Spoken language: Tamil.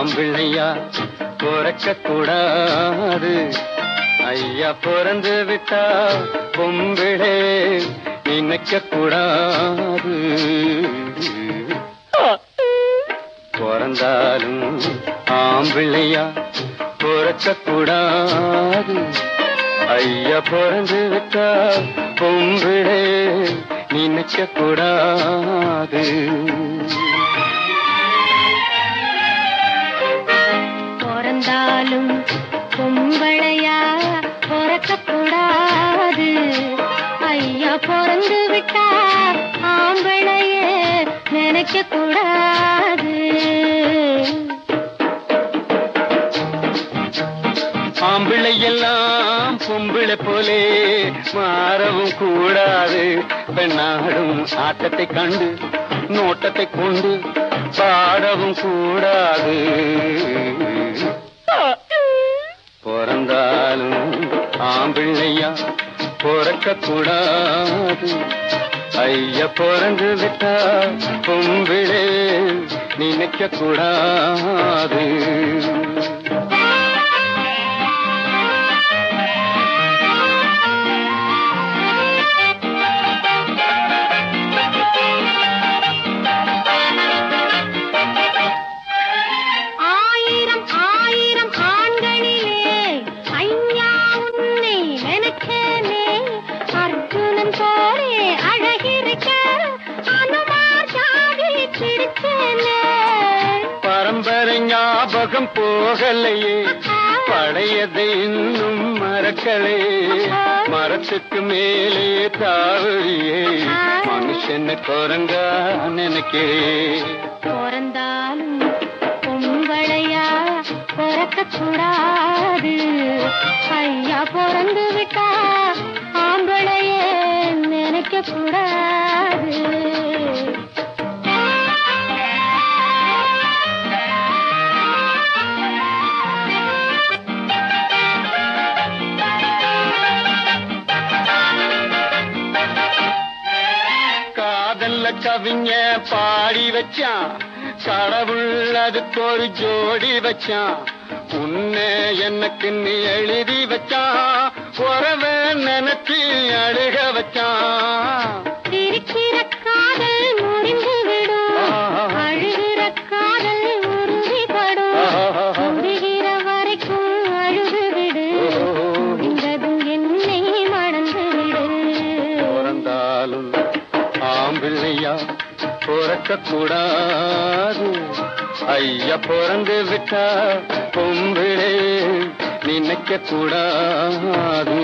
ஆம்பிள்ளையா பிறக்க கூடாது ஐயா பிறந்து விட்டா பொம்பிளே நினைக்க கூடாது பிறந்தாலும் ஆம்பிள்ளையா பிறக்க கூடாது ஐயா பிறந்து விட்டா பொம்பிளே நினைக்க கூடாது நினைக்க கூடாது ஆம்பிளை எல்லாம் பொம்பிளை போலே மாறவும் கூடாது. பெண்ணாடும் ஆட்டத்தை கண்டு நோட்டத்தை கொண்டு பாடவும் கூடாது. பிறந்தாலும் ஆம்பிள்ளையா பிறக்க கூடாது ஐயா பிறந்து விட்டா பொம்பிளே நினைக்க கூடாது போகம் போகலையே. பழையதை இன்னும் மறக்கலே. மரத்துக்கு மேலே தாவறியே மனுஷன குரங்கா நினைக்கிறேன் பிறந்தாலும் பொம்பளையா பிறக்க கூடாது. ஐயா பிறந்து விட்டா ஆம்பளையே நினைக்க கூடாது கவிஞ பாடி வச்சான். கடவுள் அதுக்கு ஒரு ஜோடி வச்சான். உன்னை எனக்கு நீ எழுதி வச்சான். உறவை நினைச்சு அழுக வச்சான். ஆம்பிள்ளையா பிறக்க கூடாது ஐயா பிறந்து விட்டா பொம்பிளே நினைக்க கூடாது